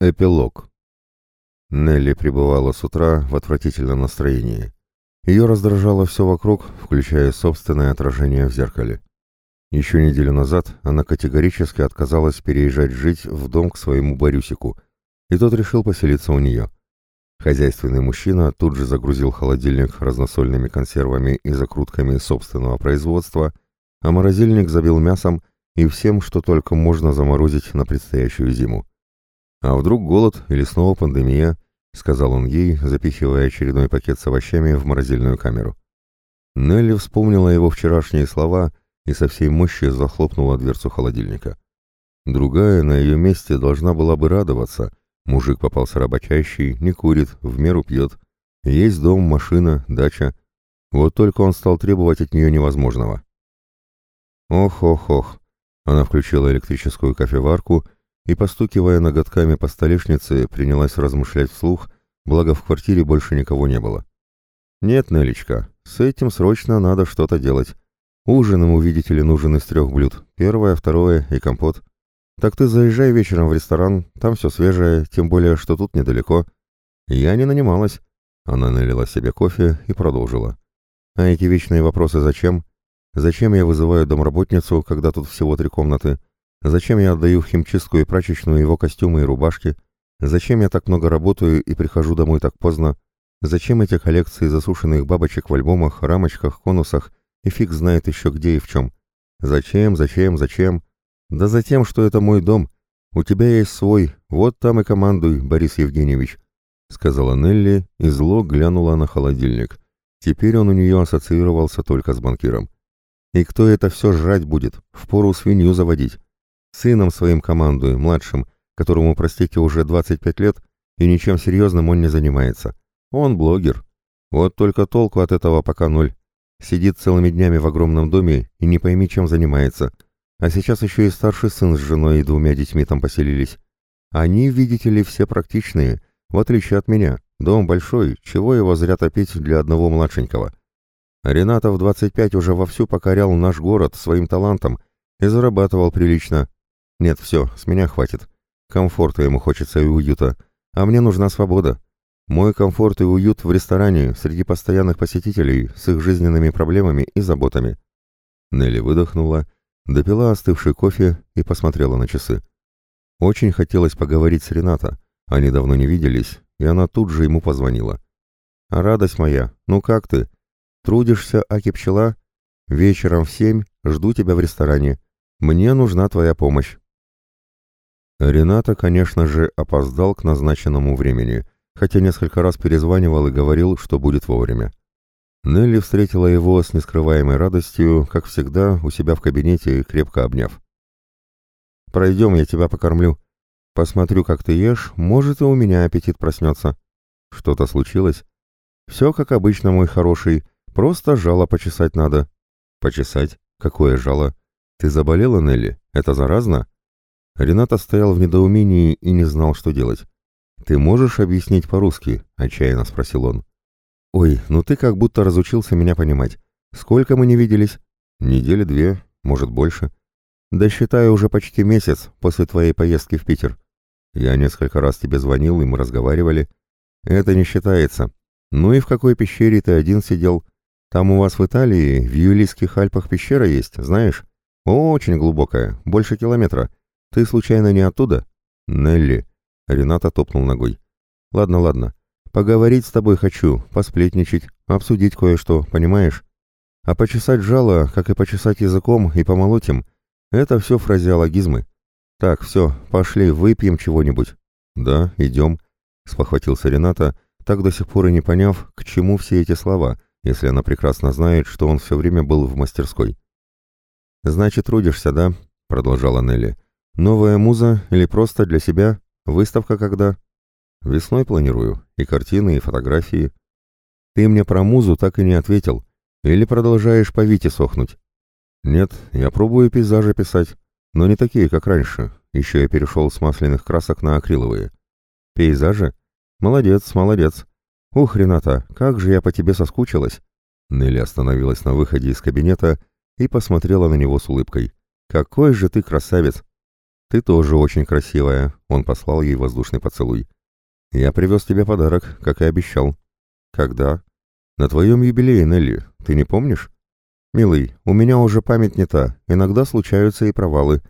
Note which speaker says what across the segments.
Speaker 1: Эпилог. Нелли пребывала с утра в отвратительном настроении. Ее раздражало все вокруг, включая собственное отражение в зеркале. Еще неделю назад она категорически отказалась переезжать жить в дом к своему Борюсику, и тот решил поселиться у нее. Хозяйственный мужчина тут же загрузил холодильник разносольными консервами и закрутками собственного производства, а морозильник забил мясом и всем, что только можно заморозить на предстоящую зиму. «А вдруг голод или снова пандемия?» — сказал он ей, запихивая очередной пакет с овощами в морозильную камеру. Нелли вспомнила его вчерашние слова и со всей мощи захлопнула дверцу холодильника. Другая на ее месте должна была бы радоваться. Мужик попался работящий, не курит, в меру пьет. Есть дом, машина, дача. Вот только он стал требовать от нее невозможного. Ох-ох-ох. Она включила электрическую кофеварку и, постукивая ноготками по столешнице, принялась размышлять вслух, благо в квартире больше никого не было. «Нет, Нелечка, с этим срочно надо что-то делать. Ужин ему, видите ли, нужен из трех блюд. Первое, второе и компот. Так ты заезжай вечером в ресторан, там все свежее, тем более, что тут недалеко. Я не нанималась». Она налила себе кофе и продолжила. «А эти вечные вопросы зачем? Зачем я вызываю домработницу, когда тут всего три комнаты?» Зачем я отдаю в химчистку и прачечную его костюмы и рубашки? Зачем я так много работаю и прихожу домой так поздно? Зачем эти коллекции засушенных бабочек в альбомах, рамочках, конусах и фиг знает еще где и в чем? Зачем, зачем, зачем? Да за тем, что это мой дом. У тебя есть свой, вот там и командуй, Борис Евгеньевич, — сказала Нелли и зло глянула на холодильник. Теперь он у нее ассоциировался только с банкиром. И кто это все жрать будет? Впору свинью заводить. Сыном своим командую, младшим, которому, простите, уже 25 лет, и ничем серьезным он не занимается. Он блогер. Вот только толку от этого пока ноль. Сидит целыми днями в огромном доме и не пойми, чем занимается. А сейчас еще и старший сын с женой и двумя детьми там поселились. Они, видите ли, все практичные, в отличие от меня. Дом большой, чего его зря топить для одного младшенького. Ренатов 25 уже вовсю покорял наш город своим талантом и зарабатывал прилично, нет, все, с меня хватит. Комфорта ему хочется и уюта. А мне нужна свобода. Мой комфорт и уют в ресторане, среди постоянных посетителей, с их жизненными проблемами и заботами. Нелли выдохнула, допила остывший кофе и посмотрела на часы. Очень хотелось поговорить с Рената. Они давно не виделись, и она тут же ему позвонила. «А радость моя, ну как ты? Трудишься, Аки пчела? Вечером в семь жду тебя в ресторане. Мне нужна твоя помощь». Рената, конечно же, опоздал к назначенному времени, хотя несколько раз перезванивал и говорил, что будет вовремя. Нелли встретила его с нескрываемой радостью, как всегда, у себя в кабинете, крепко обняв. «Пройдем, я тебя покормлю. Посмотрю, как ты ешь, может, и у меня аппетит проснется. Что-то случилось? Все как обычно, мой хороший, просто жало почесать надо». «Почесать? Какое жало? Ты заболела, Нелли? Это заразно?» Рената стоял в недоумении и не знал, что делать. «Ты можешь объяснить по-русски?» — отчаянно спросил он. «Ой, ну ты как будто разучился меня понимать. Сколько мы не виделись?» «Недели две, может, больше». «Да считаю, уже почти месяц после твоей поездки в Питер. Я несколько раз тебе звонил, и мы разговаривали. Это не считается. Ну и в какой пещере ты один сидел? Там у вас в Италии, в Юлийских Альпах пещера есть, знаешь? Очень глубокая, больше километра. «Ты случайно не оттуда?» «Нелли», — Рената топнул ногой. «Ладно, ладно. Поговорить с тобой хочу, посплетничать, обсудить кое-что, понимаешь? А почесать жало, как и почесать языком и помолоть им, это все фразеологизмы. Так, все, пошли, выпьем чего-нибудь». «Да, идем», — спохватился Рената, так до сих пор и не поняв, к чему все эти слова, если она прекрасно знает, что он все время был в мастерской. «Значит, трудишься, да?» — продолжала Нелли. Новая муза или просто для себя? Выставка когда? Весной планирую. И картины, и фотографии. Ты мне про музу так и не ответил. Или продолжаешь по Вите сохнуть? Нет, я пробую пейзажи писать. Но не такие, как раньше. Еще я перешел с масляных красок на акриловые. Пейзажи? Молодец, молодец. Ух, Рената, как же я по тебе соскучилась. Нелли остановилась на выходе из кабинета и посмотрела на него с улыбкой. «Какой же ты красавец! «Ты тоже очень красивая», — он послал ей воздушный поцелуй. «Я привез тебе подарок, как и обещал». «Когда?» «На твоем юбилее, Нелли. Ты не помнишь?» «Милый, у меня уже память не та, иногда случаются и провалы.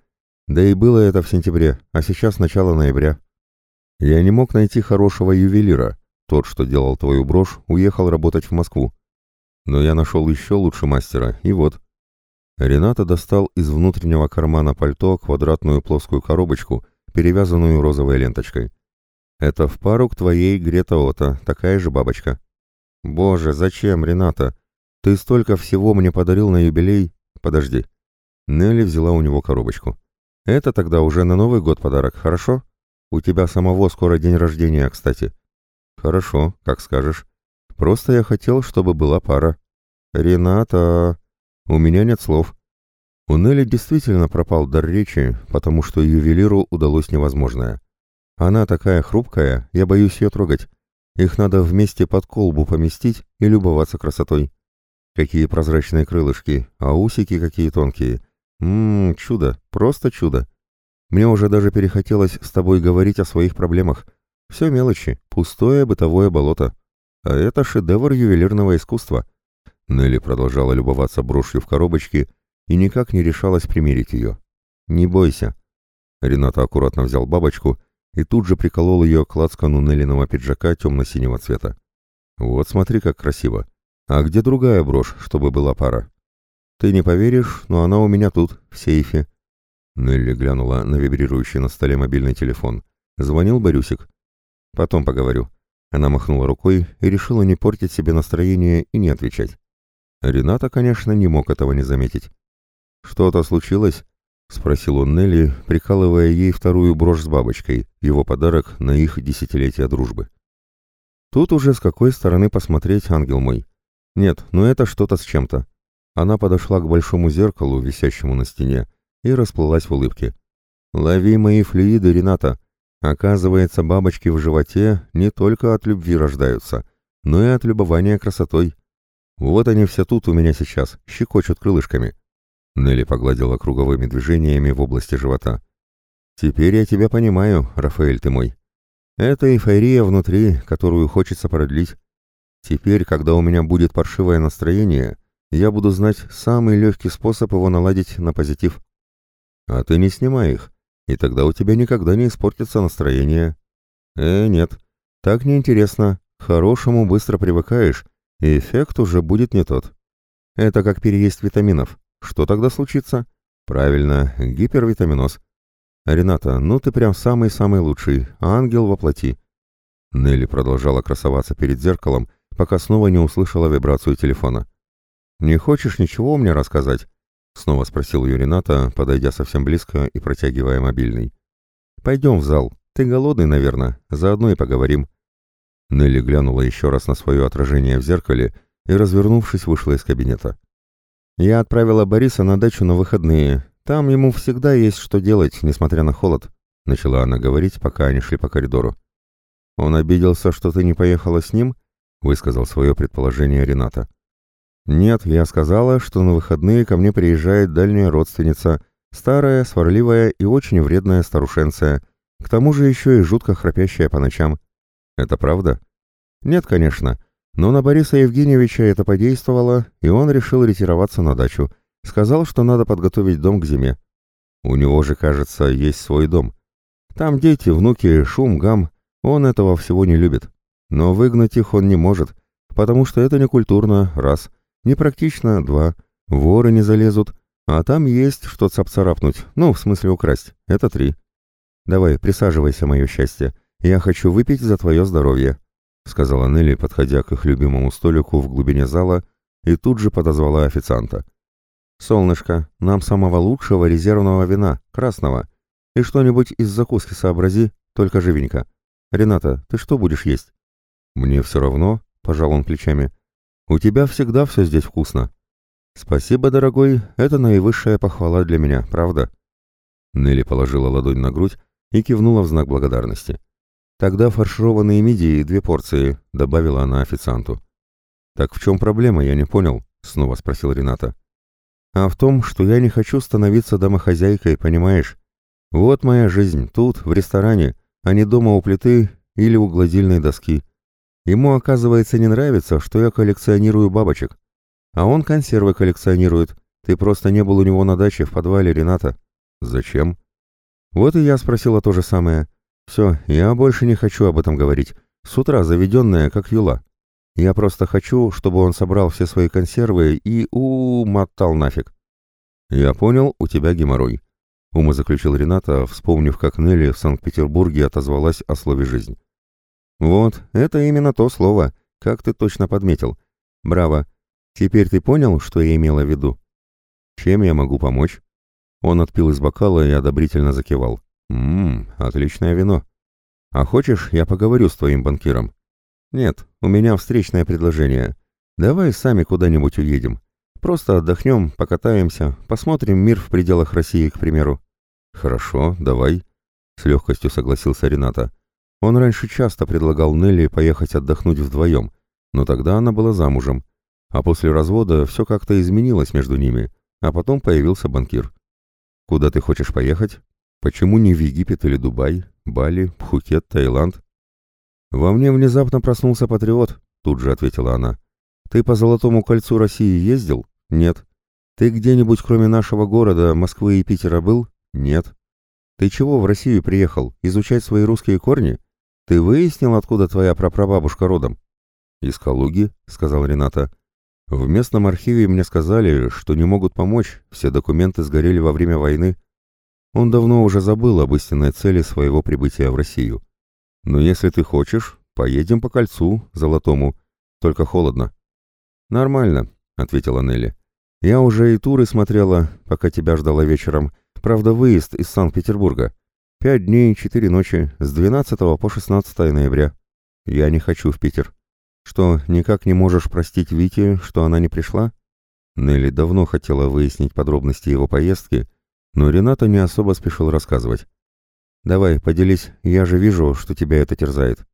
Speaker 1: Да и было это в сентябре, а сейчас начало ноября. Я не мог найти хорошего ювелира. Тот, что делал твою брошь, уехал работать в Москву. Но я нашел еще лучше мастера, и вот». Рената достал из внутреннего кармана пальто квадратную плоскую коробочку, перевязанную розовой ленточкой. «Это в пару к твоей Грета Ота, такая же бабочка». «Боже, зачем, Рената? Ты столько всего мне подарил на юбилей...» «Подожди». Нелли взяла у него коробочку. «Это тогда уже на Новый год подарок, хорошо? У тебя самого скоро день рождения, кстати». «Хорошо, как скажешь. Просто я хотел, чтобы была пара». «Рената...» У меня нет слов. У Нелли действительно пропал дар речи, потому что ювелиру удалось невозможное. Она такая хрупкая, я боюсь ее трогать. Их надо вместе под колбу поместить и любоваться красотой. Какие прозрачные крылышки, а усики какие тонкие. Ммм, чудо, просто чудо. Мне уже даже перехотелось с тобой говорить о своих проблемах. Все мелочи, пустое бытовое болото. А это шедевр ювелирного искусства. Нелли продолжала любоваться брошью в коробочке и никак не решалась примерить ее. «Не бойся». Рената аккуратно взял бабочку и тут же приколол ее к лацкану Неллиного пиджака темно-синего цвета. «Вот смотри, как красиво. А где другая брошь, чтобы была пара?» «Ты не поверишь, но она у меня тут, в сейфе». Нелли глянула на вибрирующий на столе мобильный телефон. Звонил Борюсик. «Потом поговорю». Она махнула рукой и решила не портить себе настроение и не отвечать. Рената, конечно, не мог этого не заметить. «Что-то случилось?» — спросил он Нелли, прикалывая ей вторую брошь с бабочкой, его подарок на их десятилетие дружбы. Тут уже с какой стороны посмотреть, ангел мой. Нет, ну это что-то с чем-то. Она подошла к большому зеркалу, висящему на стене, и расплылась в улыбке. «Лови мои флюиды, Рената. Оказывается, бабочки в животе не только от любви рождаются, но и от любования красотой. Вот они все тут у меня сейчас, щекочут крылышками. Нелли погладила круговыми движениями в области живота. Теперь я тебя понимаю, Рафаэль ты мой. Это эйфория внутри, которую хочется продлить. Теперь, когда у меня будет паршивое настроение, я буду знать самый легкий способ его наладить на позитив. А ты не снимай их, и тогда у тебя никогда не испортится настроение. Э, нет, так неинтересно. К хорошему быстро привыкаешь, и эффект уже будет не тот. Это как переесть витаминов. Что тогда случится? Правильно, гипервитаминоз. Рената, ну ты прям самый-самый лучший, ангел воплоти. Нелли продолжала красоваться перед зеркалом, пока снова не услышала вибрацию телефона. «Не хочешь ничего мне рассказать?» — снова спросил ее Рената, подойдя совсем близко и протягивая мобильный. «Пойдем в зал. Ты голодный, наверное. Заодно и поговорим. Нелли глянула еще раз на свое отражение в зеркале и, развернувшись, вышла из кабинета. «Я отправила Бориса на дачу на выходные. Там ему всегда есть что делать, несмотря на холод», — начала она говорить, пока они шли по коридору. «Он обиделся, что ты не поехала с ним?» — высказал свое предположение Рената. «Нет, я сказала, что на выходные ко мне приезжает дальняя родственница, старая, сварливая и очень вредная старушенция, к тому же еще и жутко храпящая по ночам. Это правда? Нет, конечно. Но на Бориса Евгеньевича это подействовало, и он решил ретироваться на дачу. Сказал, что надо подготовить дом к зиме. У него же, кажется, есть свой дом. Там дети, внуки, шум, гам. Он этого всего не любит. Но выгнать их он не может, потому что это не культурно, раз. Непрактично, два. Воры не залезут. А там есть что цапцарапнуть, ну, в смысле украсть. Это три. Давай, присаживайся, мое счастье. «Я хочу выпить за твое здоровье», — сказала Нелли, подходя к их любимому столику в глубине зала и тут же подозвала официанта. «Солнышко, нам самого лучшего резервного вина, красного. И что-нибудь из закуски сообрази, только живенько. Рената, ты что будешь есть?» «Мне все равно», — пожал он плечами. «У тебя всегда все здесь вкусно». «Спасибо, дорогой, это наивысшая похвала для меня, правда?» Нелли положила ладонь на грудь и кивнула в знак благодарности. «Тогда фаршированные мидии две порции», — добавила она официанту. «Так в чем проблема, я не понял», — снова спросил Рената. «А в том, что я не хочу становиться домохозяйкой, понимаешь? Вот моя жизнь, тут, в ресторане, а не дома у плиты или у гладильной доски. Ему, оказывается, не нравится, что я коллекционирую бабочек. А он консервы коллекционирует. Ты просто не был у него на даче в подвале, Рената. Зачем? Вот и я спросила то же самое. Все, я больше не хочу об этом говорить. С утра заведенная, как юла. Я просто хочу, чтобы он собрал все свои консервы и умотал нафиг. Я понял, у тебя геморрой. Ума заключил Рената, вспомнив, как Нелли в Санкт-Петербурге отозвалась о слове «жизнь». «Вот, это именно то слово, как ты точно подметил. Браво. Теперь ты понял, что я имела в виду?» «Чем я могу помочь?» Он отпил из бокала и одобрительно закивал. «Ммм, отличное вино. А хочешь, я поговорю с твоим банкиром?» «Нет, у меня встречное предложение. Давай сами куда-нибудь уедем. Просто отдохнем, покатаемся, посмотрим мир в пределах России, к примеру». «Хорошо, давай», — с легкостью согласился Рената. Он раньше часто предлагал Нелли поехать отдохнуть вдвоем, но тогда она была замужем. А после развода все как-то изменилось между ними, а потом появился банкир. «Куда ты хочешь поехать? Почему не в Египет или Дубай, Бали, Пхукет, Таиланд?» «Во мне внезапно проснулся патриот», — тут же ответила она. «Ты по Золотому кольцу России ездил? Нет. Ты где-нибудь кроме нашего города, Москвы и Питера был? Нет. Ты чего в Россию приехал? Изучать свои русские корни? Ты выяснил, откуда твоя прапрабабушка родом?» «Из Калуги», — сказал Рената. «В местном архиве мне сказали, что не могут помочь, все документы сгорели во время войны. Он давно уже забыл об истинной цели своего прибытия в Россию. Но если ты хочешь, поедем по кольцу, золотому, только холодно». «Нормально», — ответила Нелли. «Я уже и туры смотрела, пока тебя ждала вечером. Правда, выезд из Санкт-Петербурга. Пять дней, четыре ночи, с 12 по 16 ноября. Я не хочу в Питер. Что, никак не можешь простить Вите, что она не пришла?» Нелли давно хотела выяснить подробности его поездки, но Рената не особо спешил рассказывать. «Давай, поделись, я же вижу, что тебя это терзает».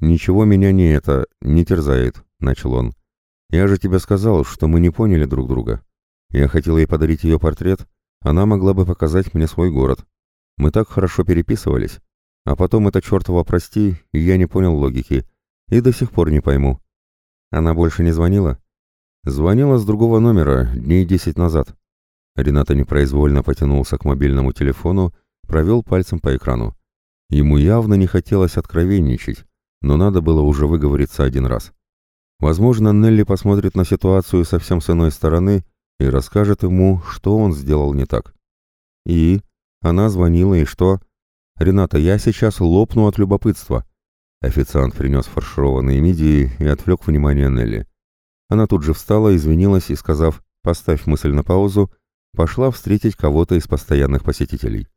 Speaker 1: «Ничего меня не это, не терзает», — начал он. «Я же тебе сказал, что мы не поняли друг друга. Я хотел ей подарить ее портрет, она могла бы показать мне свой город. Мы так хорошо переписывались. А потом это чертово прости, я не понял логики. И до сих пор не пойму. Она больше не звонила? Звонила с другого номера, дней десять назад. Рената непроизвольно потянулся к мобильному телефону, провел пальцем по экрану. Ему явно не хотелось откровенничать, но надо было уже выговориться один раз. Возможно, Нелли посмотрит на ситуацию совсем с иной стороны и расскажет ему, что он сделал не так. И она звонила, и что? «Рената, я сейчас лопну от любопытства». Официант принес фаршированные мидии и отвлек внимание Нелли. Она тут же встала, извинилась и, сказав «поставь мысль на паузу», пошла встретить кого-то из постоянных посетителей.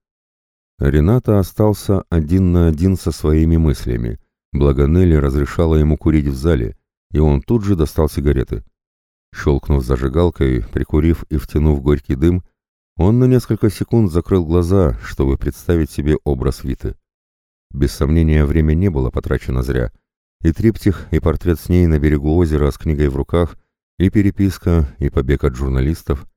Speaker 1: Рената остался один на один со своими мыслями, благо Нелли разрешала ему курить в зале, и он тут же достал сигареты. Щелкнув зажигалкой, прикурив и втянув горький дым, он на несколько секунд закрыл глаза, чтобы представить себе образ Виты. Без сомнения, время не было потрачено зря. И триптих, и портрет с ней на берегу озера с книгой в руках, и переписка, и побег от журналистов.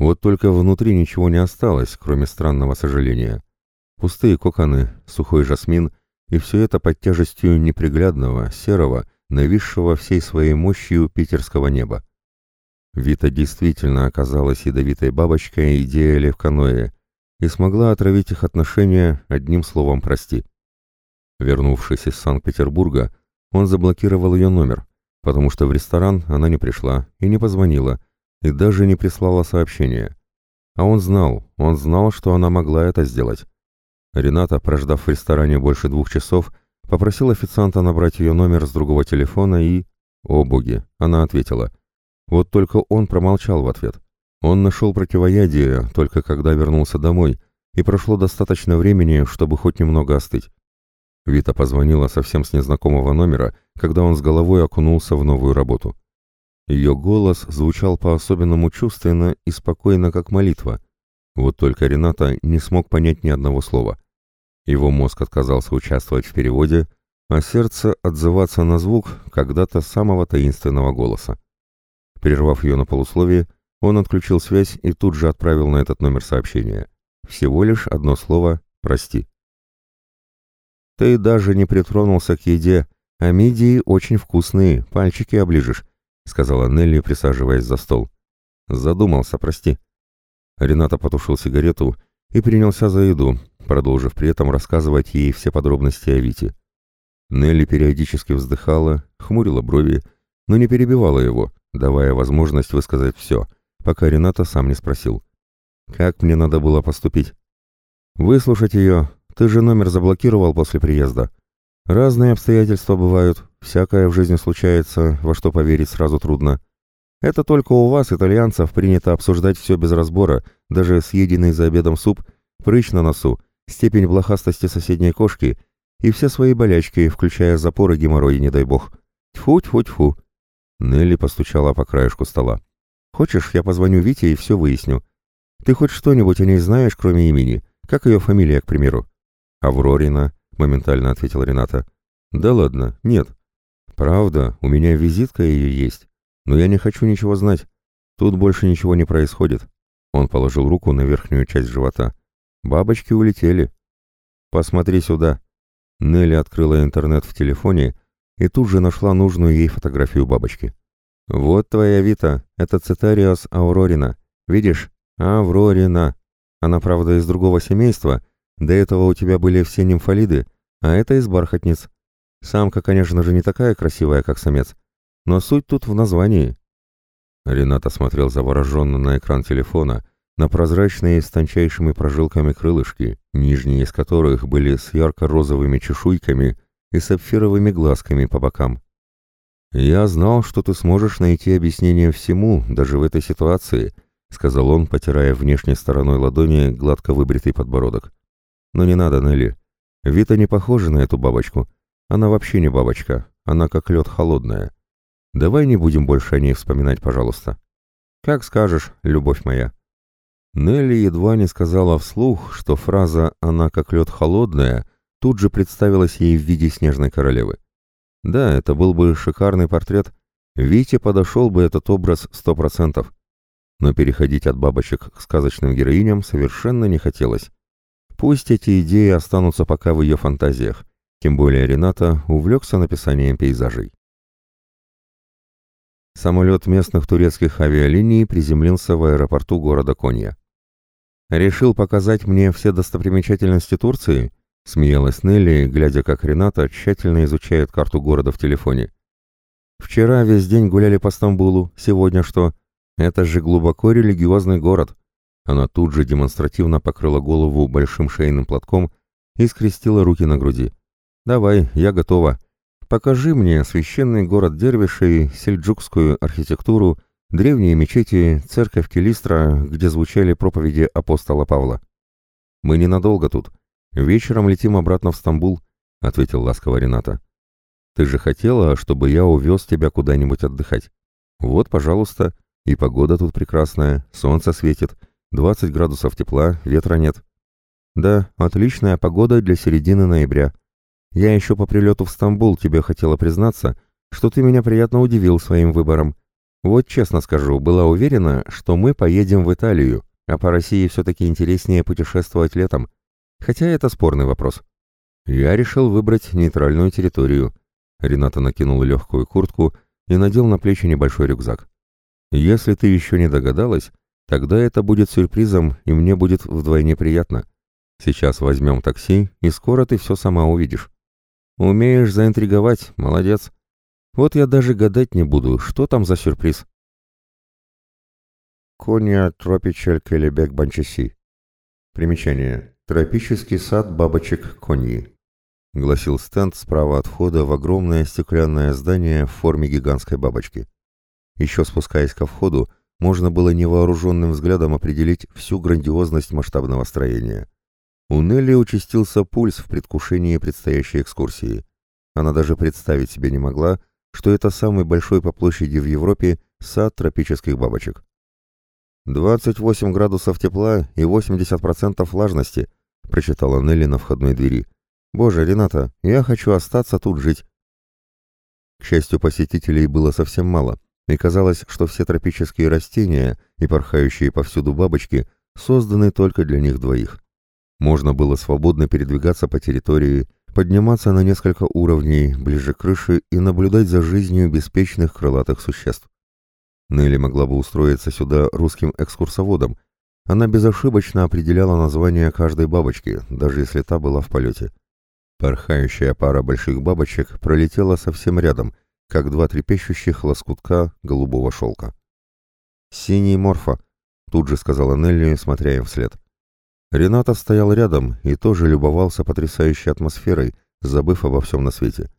Speaker 1: Вот только внутри ничего не осталось, кроме странного сожаления. Пустые коконы, сухой жасмин, и все это под тяжестью неприглядного, серого, нависшего всей своей мощью питерского неба. Вита действительно оказалась ядовитой бабочкой идея Левканоя и смогла отравить их отношения одним словом «прости». Вернувшись из Санкт-Петербурга, он заблокировал ее номер, потому что в ресторан она не пришла и не позвонила, и даже не прислала сообщение. А он знал, он знал, что она могла это сделать. Рената, прождав в ресторане больше двух часов, попросил официанта набрать ее номер с другого телефона и... О боги, она ответила. Вот только он промолчал в ответ. Он нашел противоядие только когда вернулся домой, и прошло достаточно времени, чтобы хоть немного остыть. Вита позвонила совсем с незнакомого номера, когда он с головой окунулся в новую работу. Ее голос звучал по-особенному чувственно и спокойно, как молитва. Вот только Рената не смог понять ни одного слова. Его мозг отказался участвовать в переводе, а сердце отзываться на звук когда-то самого таинственного голоса. Прервав ее на полусловие, он отключил связь и тут же отправил на этот номер сообщение. Всего лишь одно слово Прости. Ты даже не притронулся к еде, а мидии очень вкусные, пальчики оближешь, сказала Нелли, присаживаясь за стол. Задумался, прости. Рената потушил сигарету и принялся за еду, продолжив при этом рассказывать ей все подробности о Вите. Нелли периодически вздыхала, хмурила брови, но не перебивала его, давая возможность высказать все, пока Рената сам не спросил. «Как мне надо было поступить?» «Выслушать ее. Ты же номер заблокировал после приезда. Разные обстоятельства бывают, всякое в жизни случается, во что поверить сразу трудно. Это только у вас, итальянцев, принято обсуждать все без разбора, даже съеденный за обедом суп, прыщ на носу, степень блохастости соседней кошки и все свои болячки, включая запоры, геморрой, не дай бог. Тьфу-тьфу-тьфу. Нелли постучала по краешку стола. «Хочешь, я позвоню Вите и все выясню. Ты хоть что-нибудь о ней знаешь, кроме имени? Как ее фамилия, к примеру?» «Аврорина», — моментально ответила Рената. «Да ладно, нет. Правда, у меня визитка ее есть, но я не хочу ничего знать. Тут больше ничего не происходит». Он положил руку на верхнюю часть живота. «Бабочки улетели». «Посмотри сюда». Нелли открыла интернет в телефоне и тут же нашла нужную ей фотографию бабочки. «Вот твоя Вита, это Цитариос аурорина. Видишь? Аврорина. Она, правда, из другого семейства. До этого у тебя были все нимфолиды, а это из бархатниц. Самка, конечно же, не такая красивая, как самец, но суть тут в названии». Рената смотрел завороженно на экран телефона, на прозрачные с тончайшими прожилками крылышки, нижние из которых были с ярко-розовыми чешуйками и сапфировыми глазками по бокам. «Я знал, что ты сможешь найти объяснение всему, даже в этой ситуации», — сказал он, потирая внешней стороной ладони гладко выбритый подбородок. «Но не надо, Нелли. Вита не похожа на эту бабочку. Она вообще не бабочка, она как лед холодная. Давай не будем больше о ней вспоминать, пожалуйста». «Как скажешь, любовь моя». Нелли едва не сказала вслух, что фраза «она как лед холодная» тут же представилась ей в виде снежной королевы. Да, это был бы шикарный портрет. Вите подошел бы этот образ сто процентов. Но переходить от бабочек к сказочным героиням совершенно не хотелось. Пусть эти идеи останутся пока в ее фантазиях, тем более Рената увлекся написанием пейзажей. Самолет местных турецких авиалиний приземлился в аэропорту города Конья. «Решил показать мне все достопримечательности Турции?» — смеялась Нелли, глядя, как Рената тщательно изучает карту города в телефоне. «Вчера весь день гуляли по Стамбулу, сегодня что? Это же глубоко религиозный город». Она тут же демонстративно покрыла голову большим шейным платком и скрестила руки на груди. «Давай, я готова. Покажи мне священный город Дервишей, сельджукскую архитектуру, древние мечети, церковь Келистра, где звучали проповеди апостола Павла. Мы ненадолго тут». «Вечером летим обратно в Стамбул», — ответил ласково Рената. «Ты же хотела, чтобы я увез тебя куда-нибудь отдыхать. Вот, пожалуйста, и погода тут прекрасная, солнце светит, 20 градусов тепла, ветра нет». «Да, отличная погода для середины ноября. Я еще по прилету в Стамбул тебе хотела признаться, что ты меня приятно удивил своим выбором. Вот честно скажу, была уверена, что мы поедем в Италию, а по России все-таки интереснее путешествовать летом. Хотя это спорный вопрос. Я решил выбрать нейтральную территорию. Рената накинул легкую куртку и надел на плечи небольшой рюкзак. Если ты еще не догадалась, тогда это будет сюрпризом, и мне будет вдвойне приятно. Сейчас возьмем такси, и скоро ты все сама увидишь. Умеешь заинтриговать, молодец. Вот я даже гадать не буду, что там за сюрприз. Коня Тропичель Келебек Банчаси. Примечание. «Тропический сад бабочек Коньи», — гласил стенд справа от входа в огромное стеклянное здание в форме гигантской бабочки. Еще спускаясь ко входу, можно было невооруженным взглядом определить всю грандиозность масштабного строения. У Нелли участился пульс в предвкушении предстоящей экскурсии. Она даже представить себе не могла, что это самый большой по площади в Европе сад тропических бабочек. 28 градусов тепла и 80% влажности — прочитала Нелли на входной двери. «Боже, Рената, я хочу остаться тут жить». К счастью, посетителей было совсем мало, и казалось, что все тропические растения и порхающие повсюду бабочки созданы только для них двоих. Можно было свободно передвигаться по территории, подниматься на несколько уровней ближе к крыше и наблюдать за жизнью беспечных крылатых существ. Нелли могла бы устроиться сюда русским экскурсоводом. Она безошибочно определяла название каждой бабочки, даже если та была в полете. Порхающая пара больших бабочек пролетела совсем рядом, как два трепещущих лоскутка голубого шелка. «Синий морфа», — тут же сказала Нелли, смотря им вслед. Рената стоял рядом и тоже любовался потрясающей атмосферой, забыв обо всем на свете.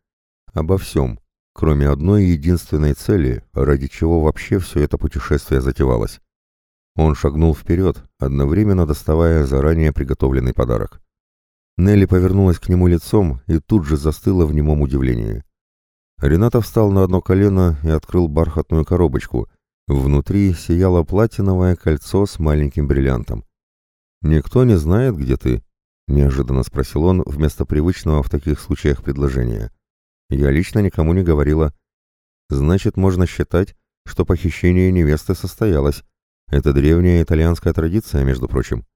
Speaker 1: Обо всем, кроме одной единственной цели, ради чего вообще все это путешествие затевалось. Он шагнул вперед, одновременно доставая заранее приготовленный подарок. Нелли повернулась к нему лицом и тут же застыла в немом удивлении. Рената встал на одно колено и открыл бархатную коробочку. Внутри сияло платиновое кольцо с маленьким бриллиантом. «Никто не знает, где ты?» — неожиданно спросил он вместо привычного в таких случаях предложения. «Я лично никому не говорила. Значит, можно считать, что похищение невесты состоялось. Это древняя итальянская традиция, между прочим.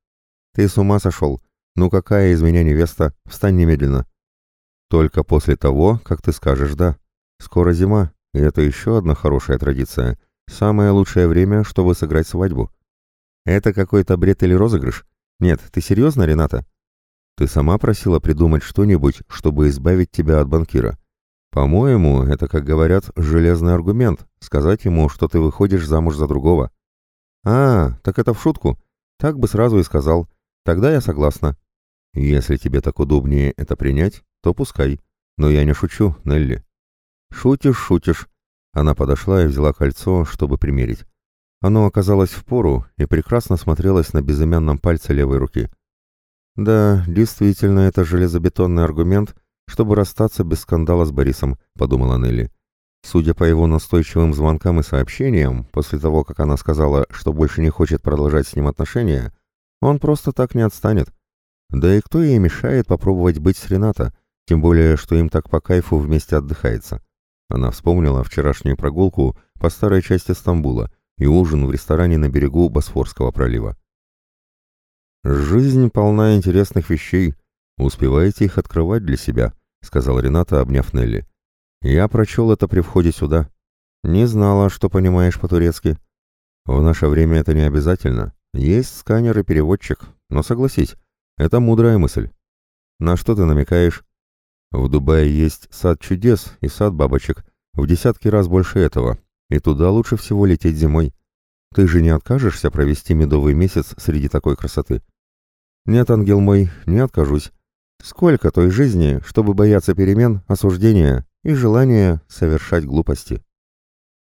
Speaker 1: Ты с ума сошел? Ну какая из меня невеста? Встань немедленно!» «Только после того, как ты скажешь «да». Скоро зима, и это еще одна хорошая традиция. Самое лучшее время, чтобы сыграть свадьбу». «Это какой-то бред или розыгрыш?» «Нет, ты серьезно, Рената?» «Ты сама просила придумать что-нибудь, чтобы избавить тебя от банкира. По-моему, это, как говорят, железный аргумент, сказать ему, что ты выходишь замуж за другого». «А, так это в шутку? Так бы сразу и сказал. Тогда я согласна». «Если тебе так удобнее это принять, то пускай. Но я не шучу, Нелли». «Шутишь, шутишь». Она подошла и взяла кольцо, чтобы примерить. Оно оказалось в пору и прекрасно смотрелось на безымянном пальце левой руки. «Да, действительно, это железобетонный аргумент, чтобы расстаться без скандала с Борисом», — подумала Нелли. Судя по его настойчивым звонкам и сообщениям, после того, как она сказала, что больше не хочет продолжать с ним отношения, он просто так не отстанет. Да и кто ей мешает попробовать быть с Рената, тем более, что им так по кайфу вместе отдыхается. Она вспомнила вчерашнюю прогулку по старой части Стамбула, и ужин в ресторане на берегу Босфорского пролива. «Жизнь полна интересных вещей. Успеваете их открывать для себя», — сказал Рената, обняв Нелли. «Я прочел это при входе сюда. Не знала, что понимаешь по-турецки. В наше время это не обязательно. Есть сканер и переводчик, но согласись, это мудрая мысль. На что ты намекаешь? В Дубае есть сад чудес и сад бабочек, в десятки раз больше этого, и туда лучше всего лететь зимой. Ты же не откажешься провести медовый месяц среди такой красоты? Нет, ангел мой, не откажусь. Сколько той жизни, чтобы бояться перемен, осуждения и желания совершать глупости?